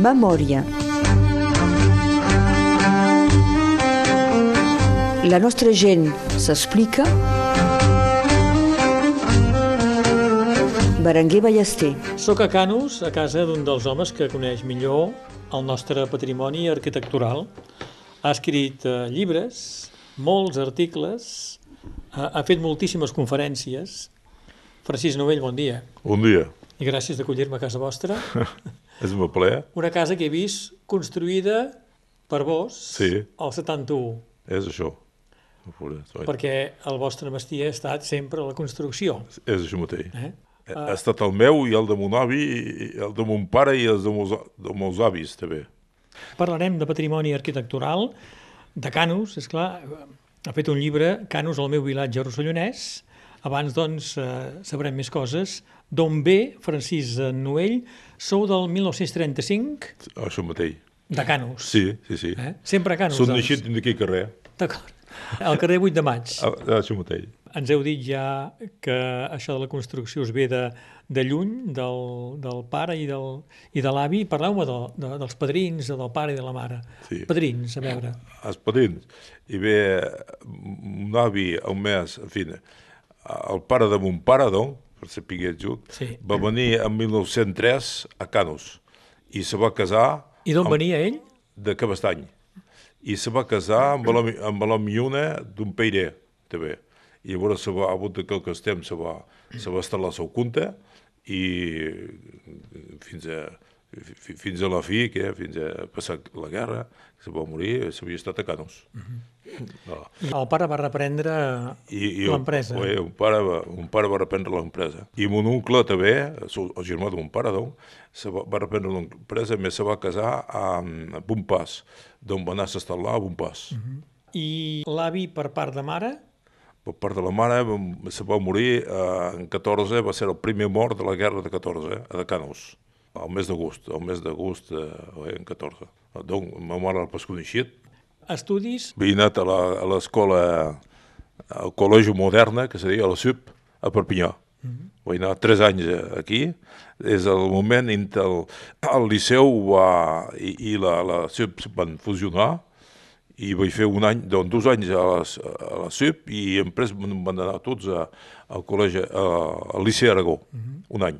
Memòria. La nostra gent s'explica. Berenguer Ballester. Soc a Canus, a casa d'un dels homes que coneix millor el nostre patrimoni arquitectural. Ha escrit eh, llibres, molts articles, ha, ha fet moltíssimes conferències. Francis Novell, bon dia. Bon dia. I gràcies d'acollir-me a casa vostra. És un plaer. Una casa que he vist construïda per vos Sí. al 71, És això. perquè el vostre mestí ha estat sempre la construcció. És això mateix. Eh? Ha estat el meu i el de mon avi, i el de mon pare i els de meus, de meus avis, també. Parlarem de patrimoni arquitectural, de Canus, és clar, ha fet un llibre, Canus, el meu vilatge rossellonès. Abans, doncs, eh, sabrem més coses. D'on ve Francis Noell? Sou del 1935, Això mateix. de Canus. Sí, sí, sí. Eh? Sempre a Canus, Són doncs. naixit d'aquí carrer. D'acord. Al carrer 8 de maig. Ah, Això mateix. Ens heu dit ja que això de la construcció us ve de, de lluny, del, del pare i, del, i de l'avi. Parleu-me de, de, dels padrins, del pare i de la mare. Sí. Padrins, a veure. Els padrins. I ve un avi, un mes, en fi, el pare de mon pare, doncs, per piguet junt, Sí. va venir en 1903 a Canus i se va casar I d'on amb- venia ell? de Cabestany. I se va casar amb la, amb la miuna d'un peiré, també. I llavors se va, a bout de quelques temps se va, se va instal·lar a seu compte i fins a, fins a la fi, que fins a passar la guerra, que se va morir, s'havia estat a Canós. no. El pare va reprendre l'empresa. Un, un, pare, va- un pare va reprendre l'empresa. I mon oncle també, el, germà mon pare, doncs, se va, va reprendre l'empresa, més se va casar a, a Bompàs, d'on va anar a s'instal·lar a Bompàs. I l'avi per part de mare? Per part de la mare se va morir eh, en 14, va ser el primer mort de la guerra de 14, a de Canós, al mes d'agost, al mes d'agost eh, en 14. Donc, ma mare el pas coneixit, Estudis? havia anat a la- a l'escola, al col·legi moderna, que se deia la SUP, a Perpinyà. Mm -hmm. Vaig anar tres anys eh, aquí, des del moment en què el, el Liceu va, i, i la, la SUP van fusionar, i vaig fer un any, doncs dos anys a la, a la SUP i després van van anar tots a, al col·legi, a, al Liceu Aragó, mm -hmm. un any.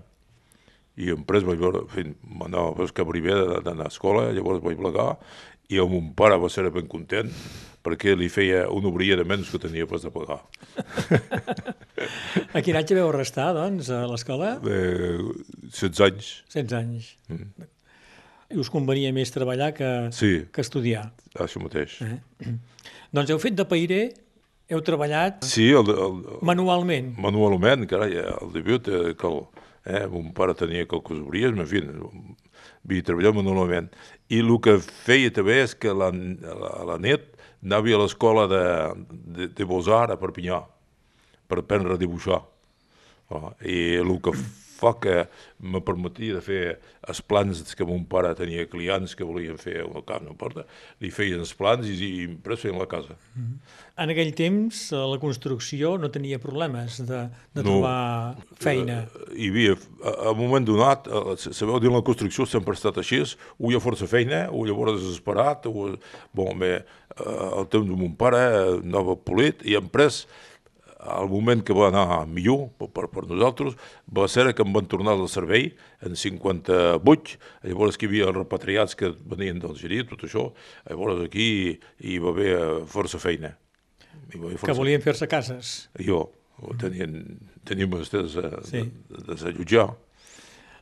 I després vaig veure, fent, m'anava a buscar primer d'anar a escola, llavors vaig plegar, i el mon pare va ser ben content, perquè li feia un obria de menys que tenia pas de pagar. A quin any vau restar, doncs, a l'escola? Eh, 16 anys, 16 anys. I us convenia més treballar que, sí, que estudiar. això mateix. Eh? Doncs heu fet de païrer, heu treballat Sí, el, el, manualment. manualment, carai, el debut, eh, que el, eh, mon pare tenia quelques obries, en fi, havia treballat manualment. I el que feia també és que la, la, la net anava a l'escola de, de, de Beaux-Arts a Perpinyà per aprendre a dibuixar. Oh, I el que que me permetia de fer els plans que mon pare tenia clients que volien fer una casa, no importa, li feien els plans i, i després feien la casa. En aquell temps, eh, la construcció no tenia problemes de, de No. trobar feina. hi havia, a, a un moment donat, eh, sabeu dir, la construcció sempre ha estat així, o hi ha força feina, o llavors desesperat, o... Bon, bé, eh, el temps de mon pare eh, anava polit, i després, al moment que va anar millor per, per, nosaltres, va ser que em van tornar del servei en 58, llavors que hi havia repatriats que venien d'Algeria, tot això, llavors aquí hi va haver eh, força feina. Hi va haver Que volien fer-se cases. jo, tenien, teníem estès de, Sí. de, de desallotjar.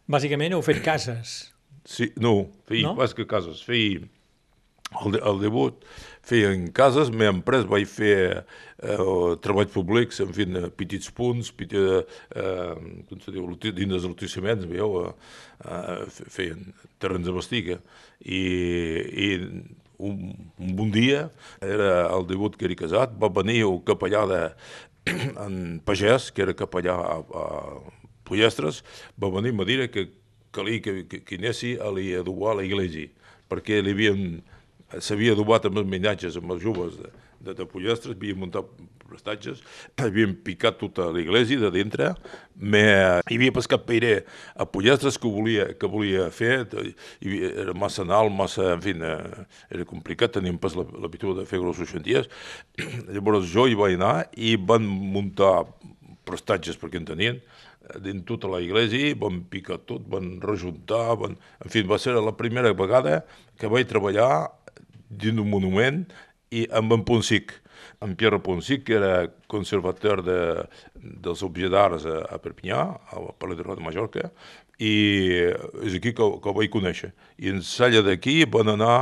Bàsicament heu fet cases. Sí, no, feia No? pas que cases, feia el, el debut, feia en cases, m'he emprès, vaig fer eh, treballs públics, en fi, eh, petits punts, petit, eh, com se diu, dins dels lotissement, veieu, eh, eh, fe- feien terrenys de bastiga, i, i un, un bon dia, era el debut que era casat, va venir el capellà de, en Pagès, que era capellà a, a Pollestres, va venir a dir que calia que, que, que anessi a adobar a l'església, perquè li havien s'havia adobat amb els menatges, amb els joves de, de, de Pollestres, havia muntat prestatges, havien picat tota l'església de dintre, me, hi havia pescat peiré a Pollastres que volia, que volia fer, hi era massa alt, massa, en fi, eh, era complicat, teníem pas l'habitud de fer grossos xantiers. Llavors jo hi vaig anar i van muntar prestatges perquè en tenien, dins tota la iglesia, van picar tot, van rejuntar, van... en fi, va ser la primera vegada que vaig treballar dins un monument i amb en Ponsic, en Pierre Ponsic, que era conservator de, dels objectes d'arts a, a Perpinyà, a Palet de Mallorca, i és aquí que, que ho vaig conèixer. I en Salla d'aquí van anar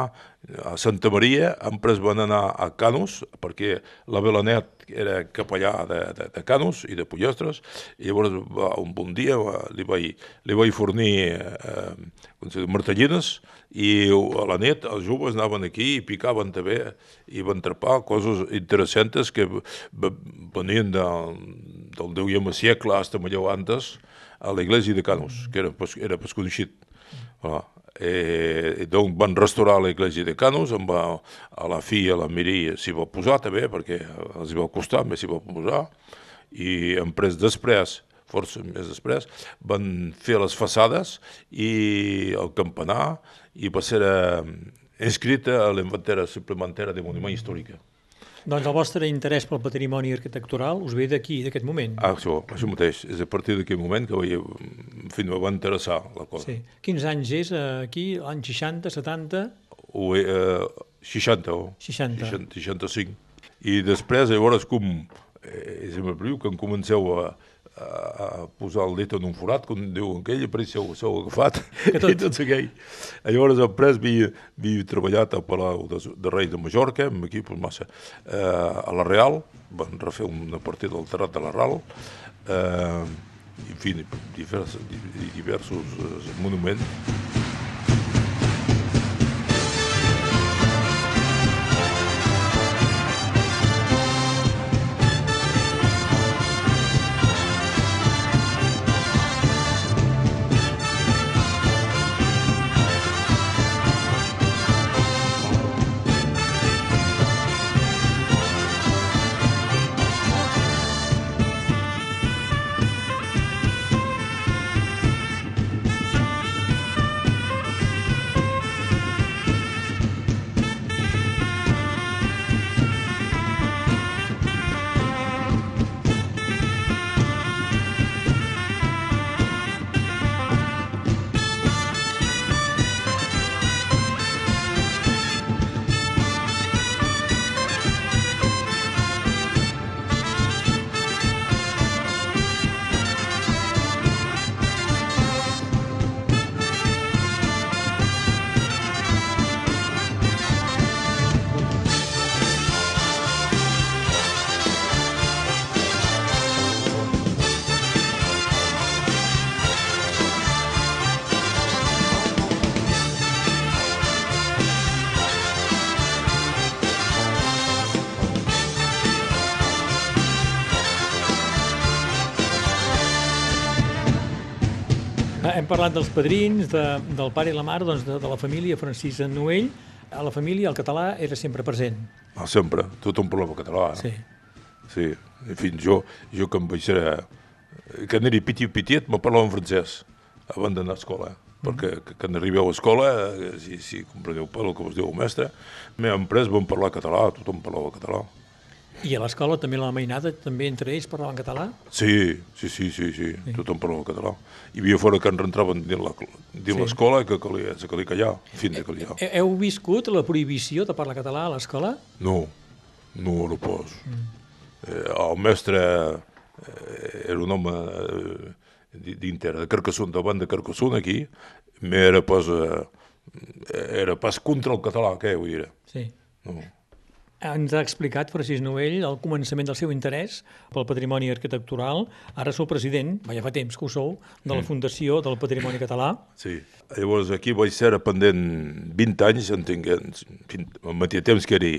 a Santa Maria, després van anar a Canus, perquè la Belanet era capellà de, de, de Canus i de Pollastres, i llavors va, un bon dia va, li, vaig, li vaig fornir eh, martellines, i a la nit els joves anaven aquí i picaven també i van trepar coses interessants que venien de, del 10 segle fins millor antes a l'església de Canus, que era, era pas coneixit. Ah, eh, doncs van restaurar l'església de Canus, em va, a la fi a la Miri s'hi va posar també, perquè els va costar, més s'hi va posar, i en pres després, força més després, van fer les façades i el campanar i va ser eh, inscrita a l'inventera suplementera de monument històrica. Doncs el vostre interès pel patrimoni arquitectural us ve d'aquí, d'aquest moment. Ah, això, això mateix. És a partir d'aquest moment que vaig, en fi, va interessar la cosa. Sí. Quins anys és eh, aquí? Anys 60, 70? O, eh, 60, o 60. 60, 65. I després, llavors, com eh, és el meu que em comenceu a, a posar el dit en un forat, com diu aquell, i per això s'ho agafat, que tot. i tot aquell. Llavors, després, havia, havia treballat al Palau de, de Reis de Mallorca, amb pues, massa, eh, a la Real, van refer una partida del Terrat de la Real, eh, en fi, diversos, diversos eh, monuments. Hem parlat dels padrins, de, del pare i la mare, doncs de, de la família Francis en Noell. A la família el català era sempre present. Ah, sempre. Tothom parlava català. Sí. Sí. En fi, jo, jo que em vaig ser... Que n'era petit, petit, me parlava en francès abans d'anar a escola. Mm perquè que, quan arribeu a escola, eh, si, si compreneu pel que us diu el mestre, m'he emprès, vam parlar català, tothom parlava català. I a l'escola també la mainada, també entre ells parlaven català? Sí, sí, sí, sí, sí. sí. tothom parlava català. Hi havia fora que en rentraven dins l'escola sí. que calia, que calia callar, fin de callar. He, heu viscut la prohibició de parlar català a l'escola? No, no no pas. Mm. Eh, el mestre eh, era un home eh, dintre de Carcassonne, davant de Carcassonne aquí, era pas, eh, era pas contra el català, què vull dir? Sí. No ens ha explicat Francis Novell el començament del seu interès pel patrimoni arquitectural. Ara sou president, ja fa temps que ho sou, de la mm. Fundació del Patrimoni Català. Sí, llavors aquí vaig ser pendent 20 anys, entenc, al mateix temps que era,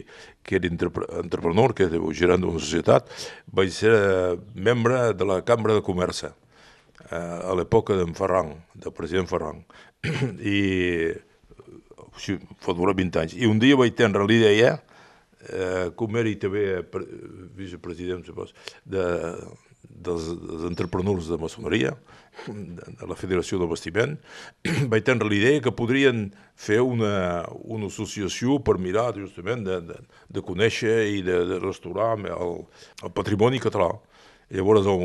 que era entrepreneur, que era gerant d'una societat, vaig ser eh, membre de la Cambra de Comerç eh, a l'època d'en Ferran, del president Ferran. I sí, fa durar 20 anys. I un dia vaig tenir l'idea eh, era també vicepresident, supos, de, dels, dels entrepreneurs de maçoneria, de, de la Federació de Bastiment, vaig tenir l'idea que podrien fer una, una associació per mirar justament de, de, de conèixer i de, de restaurar el, el patrimoni català. I llavors el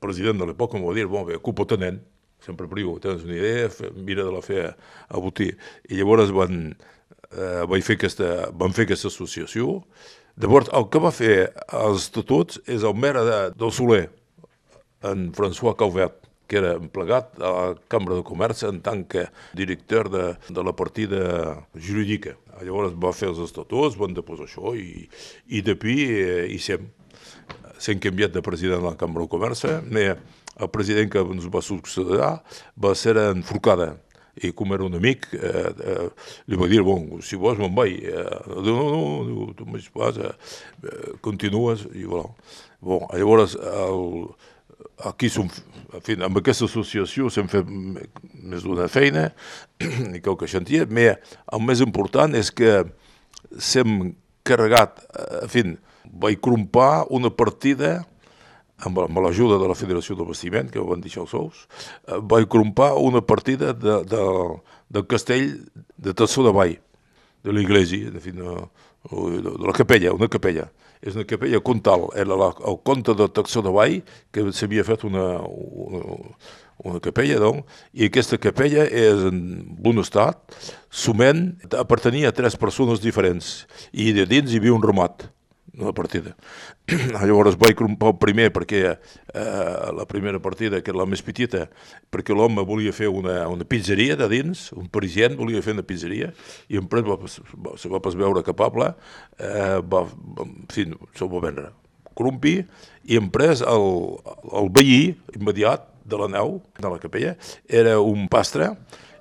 president de l'època em va dir, bon, bé, culpa tenent, sempre priu, tens una idea, mira de la fer a botir. I llavors van, eh, vaig fer aquesta, van fer aquesta associació. Llavors, el que va fer els estatuts és el mera de, del Soler, en François Calvet, que era emplegat a la Cambra de Comerç en tant que director de, de la partida jurídica. Llavors va fer els estatuts, van deposar això i, i pi eh, hi sem. S'han canviat de president de la Cambra de Comerç, eh? el president que ens va succeir va ser en Forcada, i com era un amic, eh, eh, li va dir, bon, si vols me'n vaig. Eh, no, no, no, tu m'has pas, eh, continues, i voilà. Bon, llavors, el, aquí som, en fi, amb aquesta associació s'hem fet més d'una feina, i que que sentia, però el més important és que s'hem carregat, en fi, vaig crompar una partida amb, amb l'ajuda de la Federació de Bastiment, que van deixar els sous, eh, vaig crompar una partida de, de, del castell de Tassó de Vall, de l'església, de, de, de la capella, una capella. És una capella contal, era la, el conte de Tassó de Vall, que s'havia fet una, una, una capella, doncs, i aquesta capella és en bon estat, sument, appartenia a tres persones diferents, i de dins hi havia un ramat la partida. Llavors vaig crompar el primer perquè eh, la primera partida, que era la més petita, perquè l'home volia fer una, una pizzeria de dins, un parisien volia fer una pizzeria, i en va, va, se va pas veure capable, eh, va, en fi, se'l va vendre. Crumpi, i en pres el, el veí immediat de la nau, de la capella, era un pastre,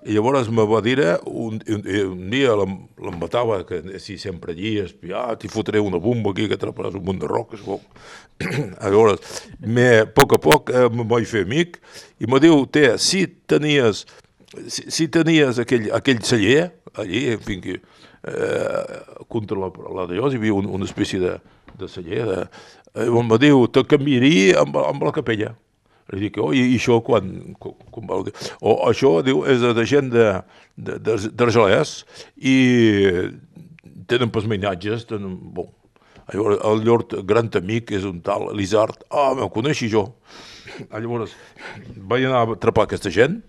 i llavors me va dir, un, un, un dia l'embatava, que si sempre allí espiat, i fotré una bomba aquí que atraparàs un munt de roques. Bon. llavors, me, a poc a poc eh, me vaig fer amic i me diu, te, si tenies, si, si tenies aquell, aquell celler, allí, en fi, que, eh, contra la, la Dios, hi havia un, una espècie de, de celler, de, eh, me diu, te canviaria amb, amb la capella. Li dic, oh, i, això quan, quan dir? O això, diu, és de gent d'Argelès i tenen pesmenatges, tenen, bon, llavors, el llur gran amic és un tal Elisard, ah, me'l coneixi jo. Llavors, vaig anar a atrapar aquesta gent,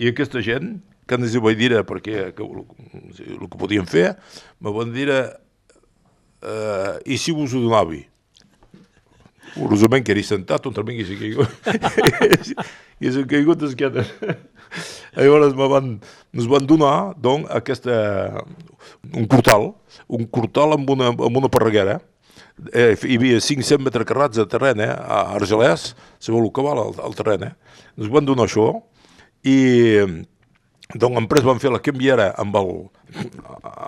i aquesta gent, que ens ho vaig dir perquè que, el que podien fer, me van dir, eh, i si vos ho donava? Urosament que eri sentat, un tremeng i s'ha caigut. I s'ha caigut d'esquena. Llavors me van, ens van donar doncs, aquesta, un cortal, un cortal amb una, amb una parreguera. Eh, hi havia 500 metres carrats de terreny eh, a Argelès, sabeu el que val el, el terreny. Eh? Ens van donar això i doncs després van fer la canviera amb el,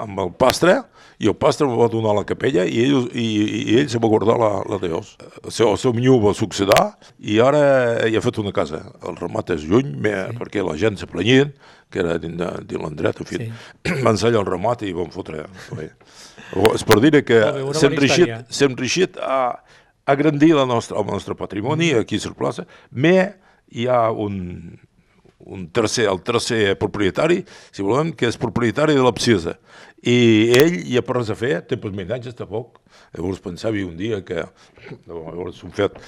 amb el pastre i el pastre va donar la capella i ell, i, i ell se va guardar la, la Deus. El seu, el seu minyó va succeder i ara hi ha fet una casa. El remat és lluny sí. perquè la gent se planyien, que era dins de, de l'endret, en fi. Sí. Van sellar el remat i van fotre. És per dir que s'hem reixit, reixit a, a grandir la nostra, el nostre patrimoni mm. aquí a la plaça, però hi ha un, un tercer, el tercer propietari, si volem, que és propietari de l'abscisa. I ell hi ha per res a fer, té menatges tampoc. Llavors pensava un dia que llavors s'han fet,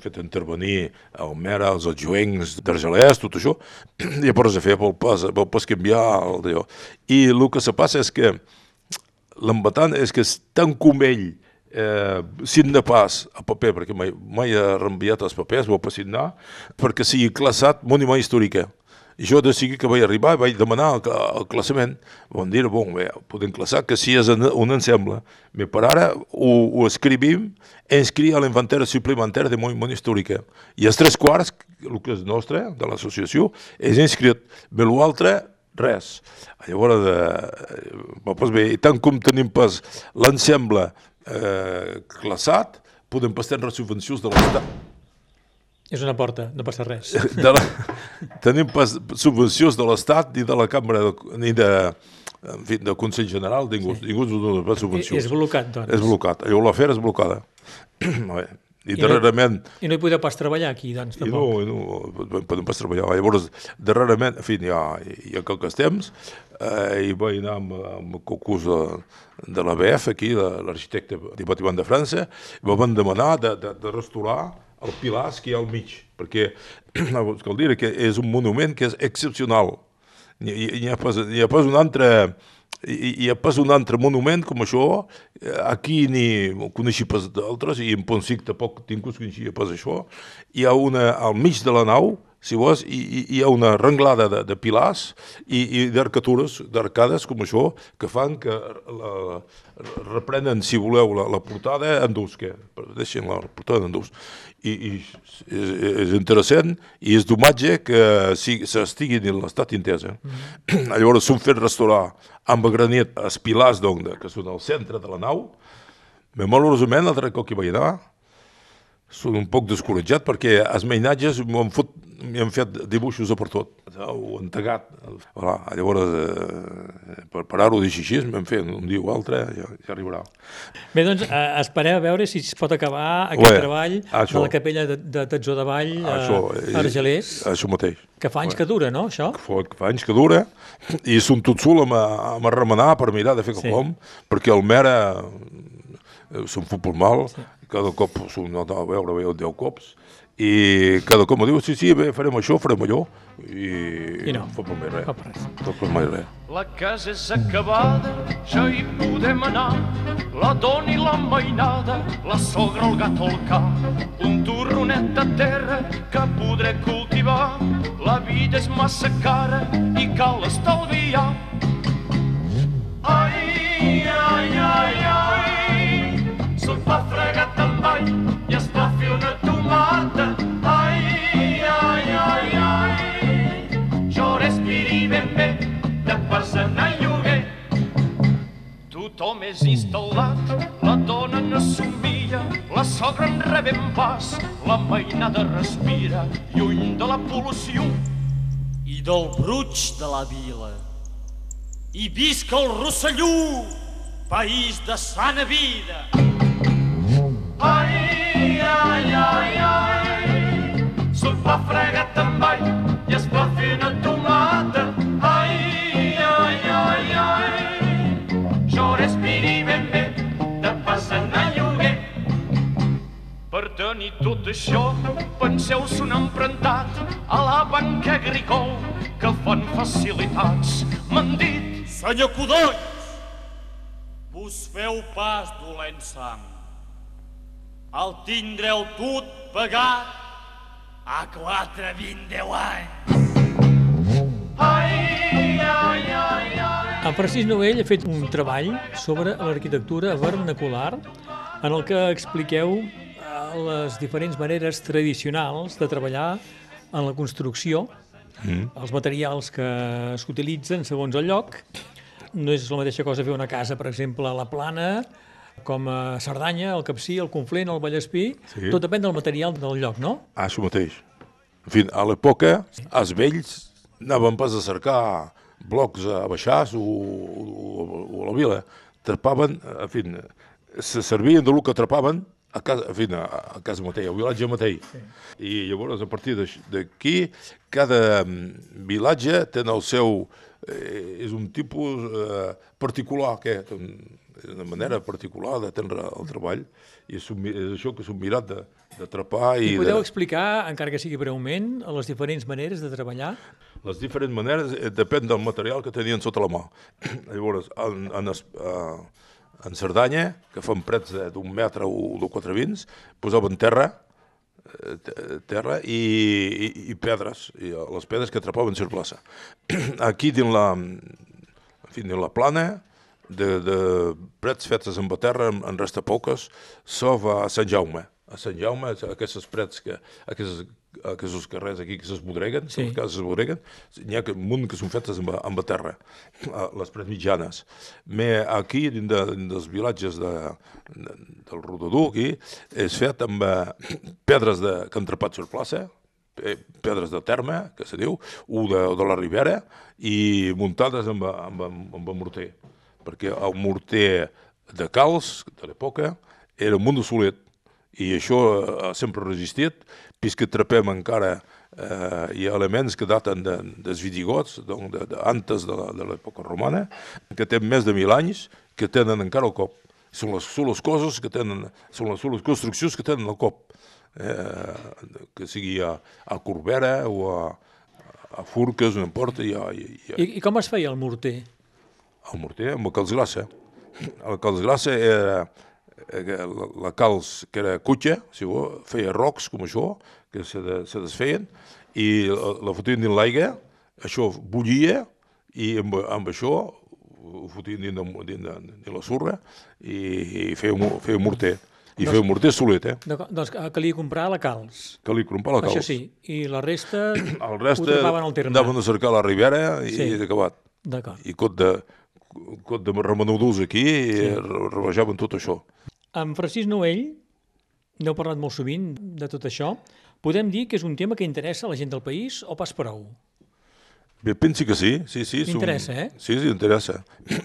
fet intervenir el Mera, els adjuents d'Argelès, tot això, ha per res a fer pel pas, pel pas canviar el. I el que se passa és que l'embatant és que és tan com ell eh, signa pas a paper, perquè mai, mai ha reenviat els papers, ho va signar, perquè sigui classat mònima històrica. I jo de seguir que vaig arribar vaig demanar el, el classament. Van dir, bon, bé, podem classar que si és un ensemble. Bé, per ara ho, ho escrivim, inscrit a l'inventari suplementari de món històrica. I els tres quarts, el que és nostre, de l'associació, és inscrit. Bé, l'altre, res. Llavors, eh, doncs bé, tant com tenim pas l'ensemble eh, classat, podem passar les subvencions de l'Estat. És una porta, no passa res. De la, tenim pas, subvencions de l'Estat ni de la Cambra de, ni de, en fi, de Consell General, ningú, sí. ningú ens dona subvencions. És blocat, doncs. És blocat. Llavors l'afer és blocada. Bé, I, I darrerament... I no hi podeu pas treballar aquí, doncs, tampoc. I no, i no podem pas treballar. Llavors, darrerament, en fi, ja, ja qualques temps, eh, i vaig anar amb, amb el concurs de, de l'ABF, aquí, de l'arquitecte de Batiment de França, i me van demanar de, de, de restaurar el pilars que hi ha al mig, perquè cal dir que és un monument que és excepcional. N'hi ha, pas, ha pas un altre hi, hi ha pas un altre monument com això, aquí ni coneixia pas d'altres, i en Ponsic tampoc ningú coneixia pas això. Hi ha una al mig de la nau, si vols, hi, hi ha una renglada de, de pilars i, i d'arcatures, d'arcades com això, que fan que la, reprenen, si voleu, la, la portada en dus, que deixin la portada en dus. I, i és, és interessant i és d'homatge que s'estigui en l'estat intès. Eh? Mm. Llavors s'han fet restaurar amb granit els pilars doncs, que són al centre de la nau, però malauradament l'altre cop que vaig anar són un poc descoratjat perquè els mainatges m'han fot m'hi han fet dibuixos a per tot, ho han tagat. Voilà. Llavors, eh, per parar-ho d'així així, m'hem fet un dia o altre, ja, ja arribarà. Bé, doncs, eh, esperem a veure si es pot acabar aquest Ué, treball això. de la capella de, de Tatzó de Vall a Argelers. Això mateix. Que fa anys Ué. que dura, no, això? Que fa, que fa anys que dura, i són tot sol amb, amb a remenar per mirar de fer sí. perquè el mera eh, se'n fot per mal, sí. cada cop s'ho nota a veure, veure 10 cops, i cada com diu, sí, sí, bé, farem això, farem allò, i, I no, no fa per mai res. Fa res. No fa mai res. La casa és acabada, ja hi podem anar, la dona i la mainada, la sogra, el gat el ca, un torronet de terra que podré cultivar, la vida és massa cara i cal estalviar. Ai, ai, ai, ai, se'n fa fregat amb all i es va fer una mata. Ai, ai, ai, ai. Jo respiri ben bé, de pas anar a lloguer. Tothom és instal·lat, la dona no somia, la sogra en rebem pas, la mainada respira, lluny de la pol·lució i del bruig de la vila. I visca el Rosselló, país de sana vida. Ai, ai, ai, fa fregat amb all i es va fer una tomata. Ai, ai, ai, ai. Jo respiri ben bé, de pas anar a lloguer. Per tenir tot això, penseu s'han emprentat a la banca agricol que fan facilitats. M'han dit... Senyor Codolls, vos feu pas dolent sang el tindreu tot pagat a 4, 20, 10 anys. Ai, ai, ai, ai. En Francis Novell ha fet un treball sobre l'arquitectura vernacular en el que expliqueu eh, les diferents maneres tradicionals de treballar en la construcció, mm. els materials que s'utilitzen segons el lloc. No és la mateixa cosa fer una casa, per exemple, a la plana, com a Cerdanya, el Capcí, el Conflent, el Vallespí, sí. tot depèn del material del lloc, no? Ah, això mateix. En fi, a l'època, els vells anaven pas a cercar blocs a Baixàs o, o, o a la vila. Trapaven, en fi, se servien de lo que atrapaven a casa, en fi, a, a casa mateix, al vilatge mateix. Sí. I llavors, a partir d'aquí, cada mm, vilatge té el seu... Eh, és un tipus eh, particular, que una manera particular d'atendre el treball i és, és això que s'ha mirat d'atrapar. I, I podeu de... explicar, encara que sigui breument, les diferents maneres de treballar? Les diferents maneres eh, depèn del material que tenien sota la mà. Llavors, en, en, eh, en Cerdanya, que fan prets d'un metre o de quatre vins, posaven terra, eh, terra i, i, i pedres, i les pedres que atrapaven sur plaça. Aquí dins la, en fi, dins la plana, de, de prets fetes amb la terra, en, en resta poques, so va a Sant Jaume. A Sant Jaume, aquestes prets que, aquestes, aquests carrers aquí que s'esbodreguen, sí. que s'esbodreguen, n'hi ha un munt que són fetes amb, amb la terra, les prets mitjanes. Me aquí, dins, de, dins dels vilatges de, de, del Rododú, aquí, és fet amb eh, pedres de, que han trepat sur plaça, pe- pedres de terme, que se diu, un de, de la Ribera, i muntades amb, amb, amb, amb morter. Perquè el morter de calç, de l'època, era molt de solet, i això ha sempre resistit, fins que trapem encara eh, hi ha elements que daten de, dels visigots, donc de, de, antes de de l'època romana, que tenen més de mil anys, que tenen encara el cop. Són les, són les coses que tenen, són les, són les construccions que tenen el cop, eh, que sigui a, a Corbera o a, a Furques, no importa, hi, hi ha, I, I com es feia el morter? El morter amb el calçglassa. El calçglassa era eh, la, la calç que era cutxa, si vol, feia rocs com això, que se, de, se desfeien, i la, la fotien dins l'aigua, això bullia, i amb, amb això ho fotien dins, de, dins, de, dins la sorra i, i feia, feia morter. I feia morter solet, eh? Doncs que calia comprar la calç. Que li crompar la calç. Això sí. I la resta El ho reste trobaven al terme. anaven a cercar la Ribera i Sí. sí. acabat. D'acord. I cot de, cot de remenudors aquí, sí. rebajaven tot això. Amb Francis Noell, n'heu parlat molt sovint de tot això, podem dir que és un tema que interessa a la gent del país o pas prou? Bé, pensi que sí, sí, sí. Interessa, eh? Sí, sí, interessa.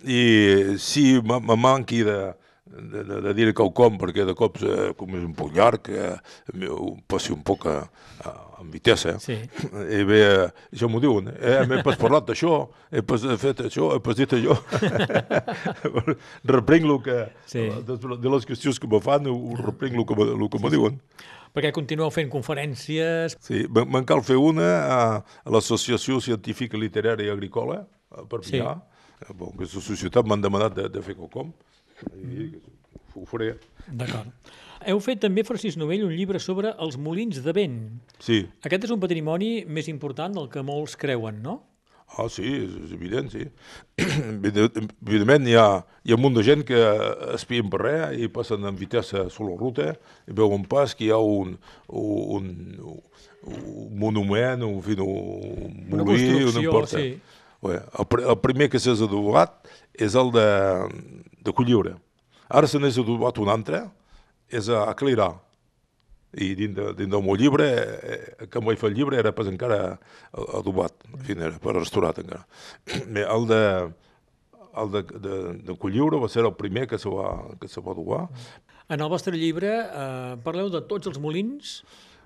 I si me manqui de, de, de, de dir quelcom, perquè de cops, eh, com és un poc llarg, eh, passi un poc a, a, amb vitessa. Sí. I bé, eh, això m'ho diuen, eh, m'he pas parlat d'això, he pas fet això, he pas dit allò. reprenc el que, Sí. de, de les qüestions que me fan, ho reprenc el que, el que me diuen. Perquè continueu fent conferències... Sí, me- me'n cal fer una a, a l'Associació Científica Literària i Agrícola, a Perpinyà. Sí. Bon, aquesta societat m'han demanat de, de fer quelcom, i ho faré. D'acord. Heu fet també, Francis Novell, un llibre sobre els molins de vent. Sí, Aquest és un patrimoni més important del que molts creuen, no? ah, sí, és, és evident, sí. Evident- Evidentment, hi ha, hi ha un munt de gent que espien per res i passen amb vitessa sobre la ruta i veuen pas que hi ha un, un, un monument, un, un Una molí, construcció, no importa. sí. Bé, el, el primer que s'ha adobat és el de, de Colliure. Ara se n'és adobat un altre, és a, Clirà. I dins, de, dins del meu llibre, eh, que em vaig fer el llibre, era pas encara adobat, en fi, era per restaurat encara. Bé, el de, el de, de, de Colliure va ser el primer que se va, que se va adobar. En el vostre llibre eh, parleu de tots els molins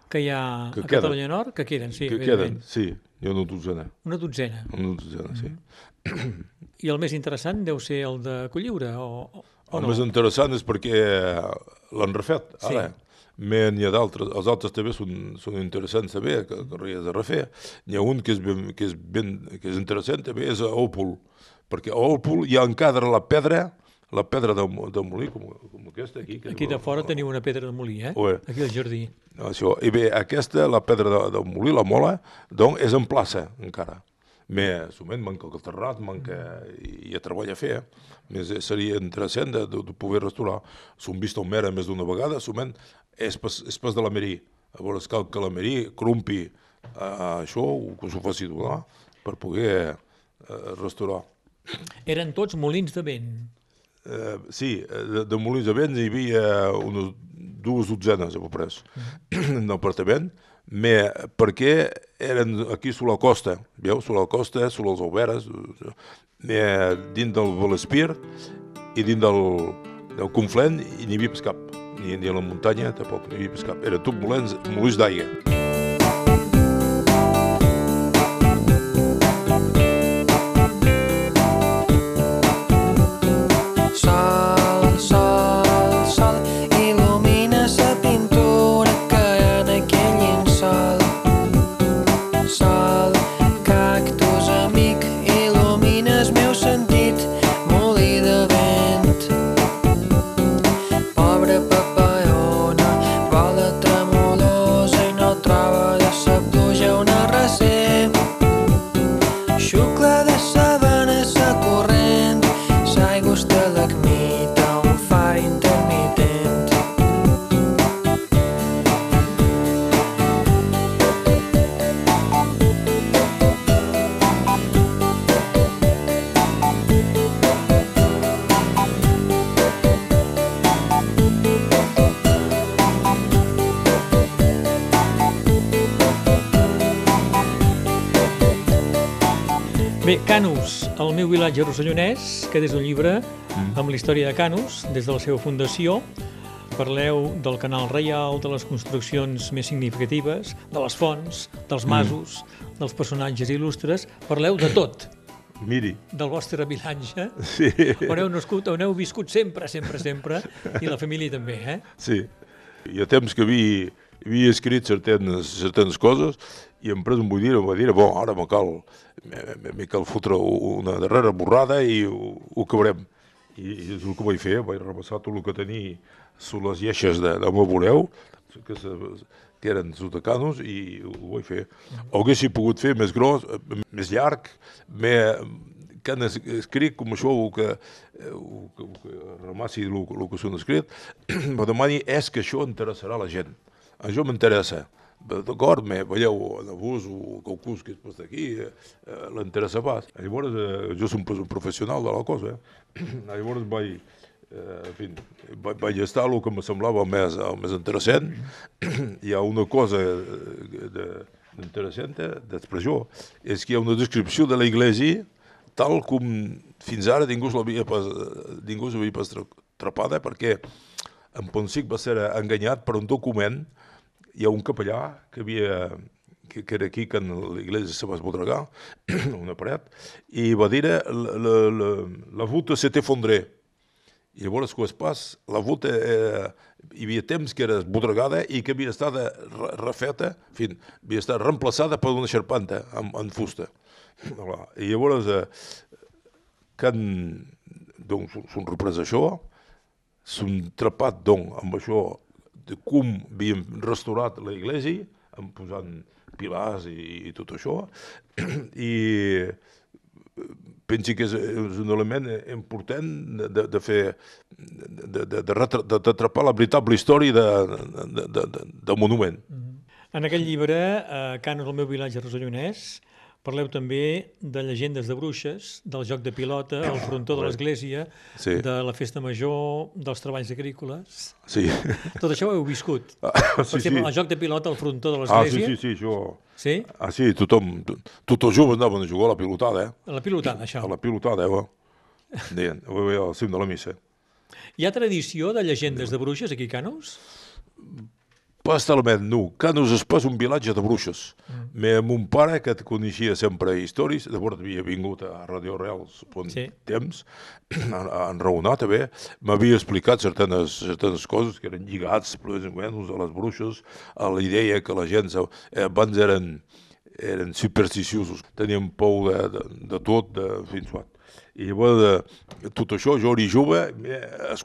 que hi ha Que a queden. Catalunya Nord, que queden, sí, que queden, sí, hi ha una dotzena. Una dotzena. Una dotzena, sí. I el més interessant deu ser el de Colliure, o, o El no? més interessant és perquè l'han refet, ara. Sí. Mais n'hi ha d'altres, els altres també són, són interessants també, que, que res de refer. N'hi ha un que és, ben, que, és ben, que és interessant també, és a Òpol, perquè a Òpol hi ha encadra la pedra, la pedra del, del molí, com, com aquesta aquí. Que Aquí de fora teniu una pedra de molí, eh? Ué. Aquí al jardí. Això. I bé, aquesta, la pedra de, del molí, la mola, doncs és en plaça encara. Més, soment manca el terrat, manca, i hi ha treball a fer. eh? Més eh, seria interessant de, de, de poder restaurar. S'ho vist el mera més d'una vegada, soment és pas, és pas de la Merí. Llavors cal que la Merí crumpi uh, això, o que s'ho faci donar, per poder uh, restaurar. Eren tots molins de vent. Eh, sí, eh, de, de molins de vents hi havia unes dues dotzenes, a pres, en l'apartament, mais perquè eren aquí sur la costa, veu, sur la costa, sur les alberes, eh, dins del Valespir i dins del, del Conflent i n'hi havia pas cap, ni, ni a la muntanya tampoc n'hi havia pas cap, eren tot molins, molins d'aigua. Canus, el meu vilatge rossellonès, que és un llibre amb la història de Canus, des de la seva fundació. Parleu del canal reial, de les construccions més significatives, de les fonts, dels masos, dels personatges il·lustres. Parleu de tot, Miri, del vostre vilatge, sí, on heu nascut, on heu viscut sempre, sempre, sempre, i la família també, eh? sí. Hi ha temps que havia, havia escrit certenes, certenes coses i em pres un bull dir, em va dir, bon, ara me cal, me, me, cal fotre una darrera borrada i ho, ho acabarem. I, I és el que vaig fer, vaig repassar tot el que tenia sobre les lleixes de, del meu voleu, que, se, que eren sotacanos, i ho vaig fer. Ho haguessi pogut fer més gros, més llarg, més, que han es- escrit com això, o que, o que, o que ramassi el, el que s'han escrit, me demani és que això interessarà a la gent. Això m'interessa. D'acord, veieu en abús o qualcú que és pas d'aquí, eh, eh, l'interessa pas. Llavors, eh, jo som un professional de la cosa, eh? Llavors vaig, eh, en fi, vaig, vaig estar el que me semblava més, el més interessant. hi ha una cosa eh, de, interessant eh, d'expressió, és que hi ha una descripció de la iglesia tal com fins ara ningú l'havia pas, ningú s'havia pas tra- atrapada, perquè en Ponsic va ser enganyat per un document, hi ha un capellà que havia que, que era aquí que en l'església se va esbodregar, una paret, i va dir la, la, la, la voûte s'est effondrée. I llavors, quan es pas, la voûte, eh, hi havia temps que era esbodregada i que havia estat re- refeta, en fi, havia estat reemplaçada per una xerpanta en, en fusta. I llavors, eh, quan doncs, s'han reprès això, s'han trapat doncs, amb això de com havíem restaurat la iglesia, amb posant pilars i, i tot això, i pensi que és, és un element important de, de, fer, de, de, de, d'atrapar la veritable història de, de, de, de, del monument. En aquest llibre, eh, Canus, el meu vilatge rossellonès, parleu també de llegendes de bruixes, del joc de pilota, el frontó de l'església, Sí. de la festa major, dels treballs agrícoles. Sí. Tot això ho heu viscut. Ah, Per sí, exemple, sí. el joc de pilota, el frontó de Ah, sí, l'església. sí, sí, això... sí? Ah, sí, tothom, tots els joves anaven a jugar a la pilotada, eh? La pilotada, això. A la pilotada, eh? Deien, ho veia al cim de la missa. Hi ha tradició de llegendes de bruixes aquí a Canus? Pas talment, no. Canus és pas un vilatge de bruixes. Mm. Me, mon pare, que coneixia sempre històries, llavors havia vingut a Radio Real un Sí. temps, a enraonar també, m'havia explicat certes, certes coses que eren lligats, menys, a les bruixes, a la idea que la gent, eh, abans eren, eren supersticiosos, tenien por de, de, de tot, de fins quan. I llavors, eh, tot això, jo era jove, eh,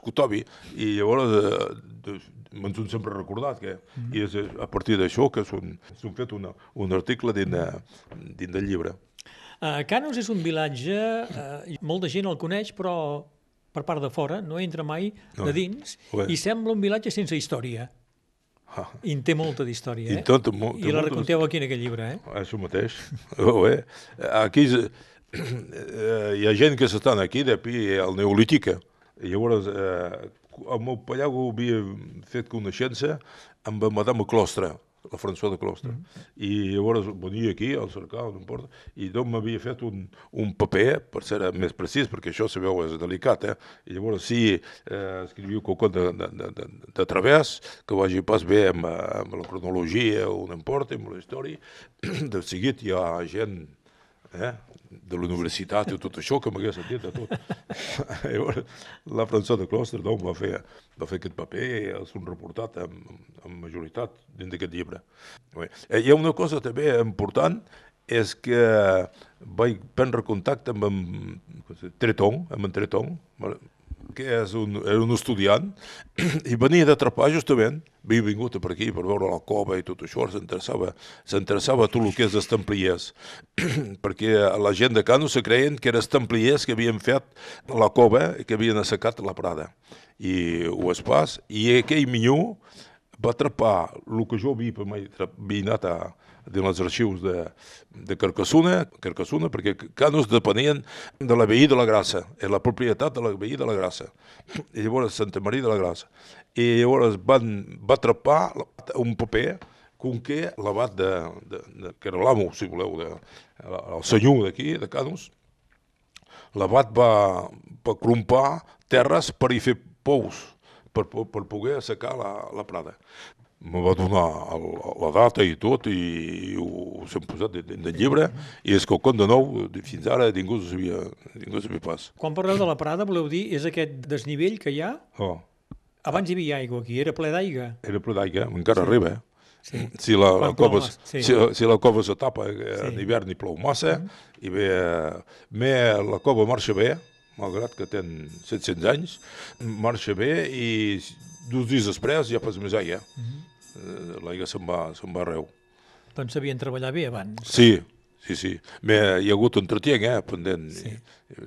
i llavors eh, de- me'n són sempre recordat, que, i és a partir d'això que s'han fet una, un article dins, de, dins del llibre. Uh, Canus és un vilatge, uh, molta gent el coneix, però per part de fora, no entra mai No. de dins, Bé. i sembla un vilatge sense història. Ah, I en té molta d'història, I eh? tot, mo- té I la reconteu aquí en aquest llibre, eh? Això mateix. Oh, eh? Aquí és, eh, hi ha gent que s'estan aquí depuis el neolític. I llavors, eh, el meu pallago havia fet coneixença amb Madame Clostre, la François de Clostre. Mm -hmm. I llavors venia aquí, al cercar, no importa, i doncs m'havia fet un, un paper, per ser més precís, perquè això, sabeu, és delicat, eh? I llavors, si eh, escriviu qualque de, de, de, de, de través, que vagi pas bé amb, eh, amb la cronologia o no importa, amb la història, de seguit hi ha gent eh, de la universitat i tot això que m'hagués sentit de tot. Llavors, la François de Clostre doncs, va, fer, va fer aquest paper els han reportat amb, amb majoritat dins d'aquest llibre. Bé, eh, Hi ha una cosa també important, és que vaig prendre contacte amb en com se diu, Treton, amb en Treton, que és un, era un estudiant, i venia d'atrapar justament, havia vingut per aquí per veure la cova i tot això, s'interessava s'interessava tot el que és els templiers, perquè la gent de Cano se creien que eren els templiers que havien fet la cova i que havien assecat la Prada. I ho és pas, i aquell minyó va atrapar el que jo havia, mai, havia anat a, dins els arxius de, de Carcassona, Carcassona, perquè Canos depenien de la veí de la Grassa, és la propietat de la veí de la Grassa, i llavors Santa Maria de la Grassa. I llavors van, va atrapar un paper Conquer, l'abat de, de, de, que era l'amo, si voleu, de, el senyor d'aquí, de Canus, l'abat va, va crompar terres per hi fer pous, per, per poder assecar la, la Prada. Me va donar el, la data i tot, i, ho s'hem posat dins del llibre, i és que el conte nou, fins ara, ningú ho sabia, ningú ho sabia pas. Quan parleu de la Prada, voleu dir, és aquest desnivell que hi ha? Oh, Abans hi havia aigua aquí, era ple d'aigua. era ple d'aigua, encara arriba, eh? Sí. Si la, la cova, massa, sí. si, si la cova se tapa eh, Sí. en hivern i plou massa, i bé, bé, la cova marxa bé, malgrat que ten 700 anys, marxa bé i dos dies després ja pas més aigua. Eh, L'aigua se'n va, se'n va arreu. Doncs sabien treballar bé abans. Sí, sí, sí. Bé, hi ha hagut entretenc, eh, pendent. Sí.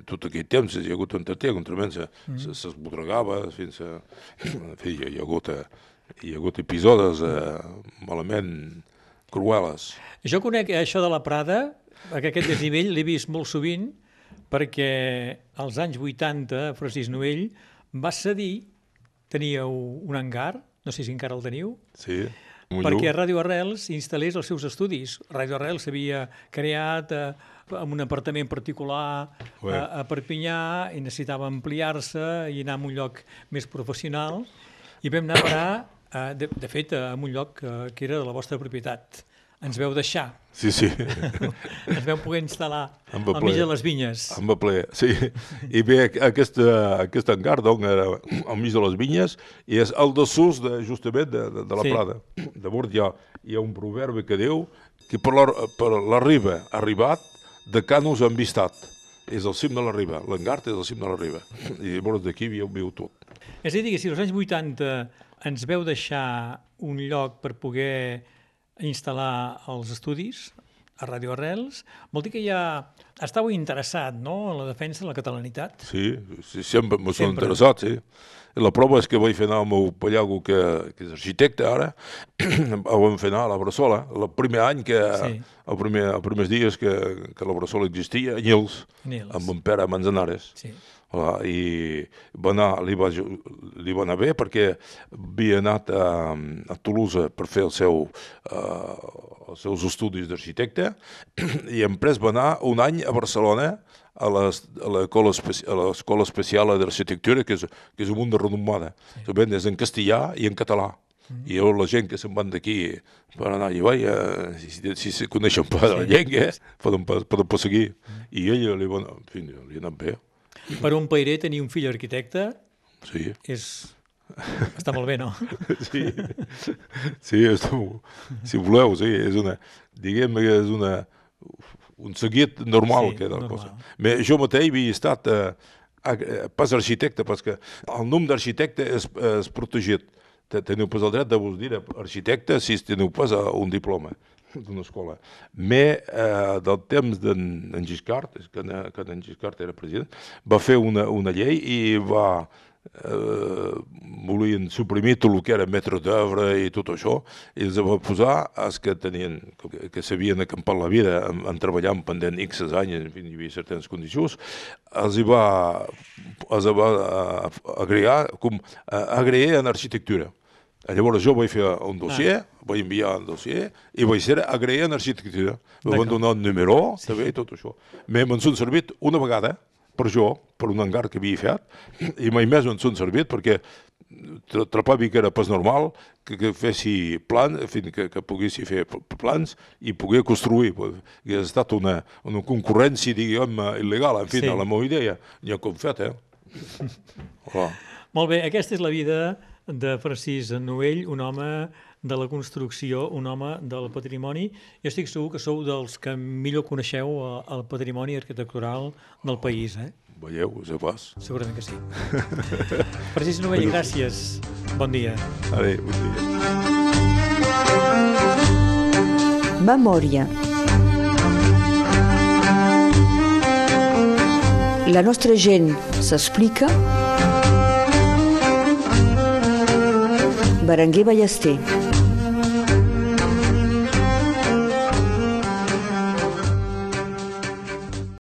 Tot aquell temps hi ha hagut entretenc, entrement se, mm. se, s'esbodregava fins a... En fi, hi ha hagut, eh, hi ha hagut episodis eh, malament crueles. Jo conec això de la Prada, que aquest desnivell l'he vist molt sovint, perquè als anys 80 Francis Noell va cedir, teníeu un hangar, no sé si encara el teniu, Sí, perquè Ràdio Arrels instal·lés els seus estudis. Ràdio Arrels s'havia creat eh, en un apartament particular Ué. a, a Perpinyà i necessitava ampliar-se i anar a un lloc més professional i vam anar a parar, eh, de, de fet, a un lloc eh, que era de la vostra propietat. Ens veu deixar, Sí, sí, ens veu poder instal·lar Amb al mig de les vinyes. em va ple, sí. I bé, aquest, aquest hangar, doncs, era al mig de les vinyes, i és el dessús, de, justament, de, de, de la Sí. Prada. Llavors hi ha, hi ha un proverbi que diu que per la, per la riba arribat, de canos envistat. És el cim de la riba, l'hangar és el cim de la riba. I llavors d'aquí viu, viu tot. És a dir, que si als anys 80 ens veu deixar un lloc per poder instal·lar els estudis a Ràdio Arrels, vol dir que ja estàveu interessat no? en la defensa de la catalanitat. Sí, sí sempre m'ho són interessat, sí. La prova és que vaig fer anar al meu pallago, que, que és arquitecte ara, ho vam fer anar a la Bressola, el primer any que, Sí. el primer, els primers dies que, que la Bressola existia, a Nils, Nils. amb en Pere Manzanares. Sí. Hola, I va anar, li, va, li va anar bé perquè havia anat a, a Toulouse per fer el seu, uh, els seus estudis d'arquitecte i després va anar un any a Barcelona a les- a l'escola especi l'escola especial d'arquitectura, que és, que és un munt de renomada. Sí. És en castellà i en català. I llavors la gent que se'n van d'aquí per anar allà, eh, si, si, si, coneixen pas la llengua, poden, pas- poden pas seguir. I ella li va en fi, li ha anat bé. Per un pairer tenir un fill arquitecte Sí, és... està molt bé, no? sí, sí, és, si voleu, sí, és una, diguem que és una, un seguit normal Sí, que era la normal. cosa. Me, jo mateix havia estat, eh, eh, pas arquitecte, perquè el nom d'arquitecte és, és protegit. Te- Teniu pas el dret de vos dir arquitecte si teniu pas eh, un diploma d'una escola. Me, eh, del temps d'en Giscard, que, que en Giscard era president, va fer una, una llei i va eh, volien suprimir tot el que era metre d'obra i tot això, i els va posar els que tenien, que, que s'havien acampat la vida en, en treballant pendent X anys, en fi, hi havia certes condicions, els hi va, els va eh, agregar, com, eh, agregar en arquitectura. Llavors jo vaig fer un dossier, vaig enviar un dossier i vaig ser agregar en arquitectura. Me van donar un número, sí. també, i tot això. Me me'n són servit una vegada, per jo, per un hangar que havia fet, i mai més me'n són servit perquè trapava que era pas normal que, que fessi plan, en fi, que, que poguessi fer pl- plans i poder construir. Que ha estat una, una concurrència, diguem, il·legal, en fi, Sí. sí. la meva idea. N'hi ha com fet, eh? Hola. Molt bé, aquesta és la vida de Francis Noell, un home de la construcció, un home del patrimoni. Jo estic segur que sou dels que millor coneixeu eh, el patrimoni arquitectural del país, eh? Veieu, se pas. Segurament que sí. Francis Novell, gràcies. Bon dia. Adéu, bon dia. Memòria. La nostra gent s'explica. Berenguer Ballester.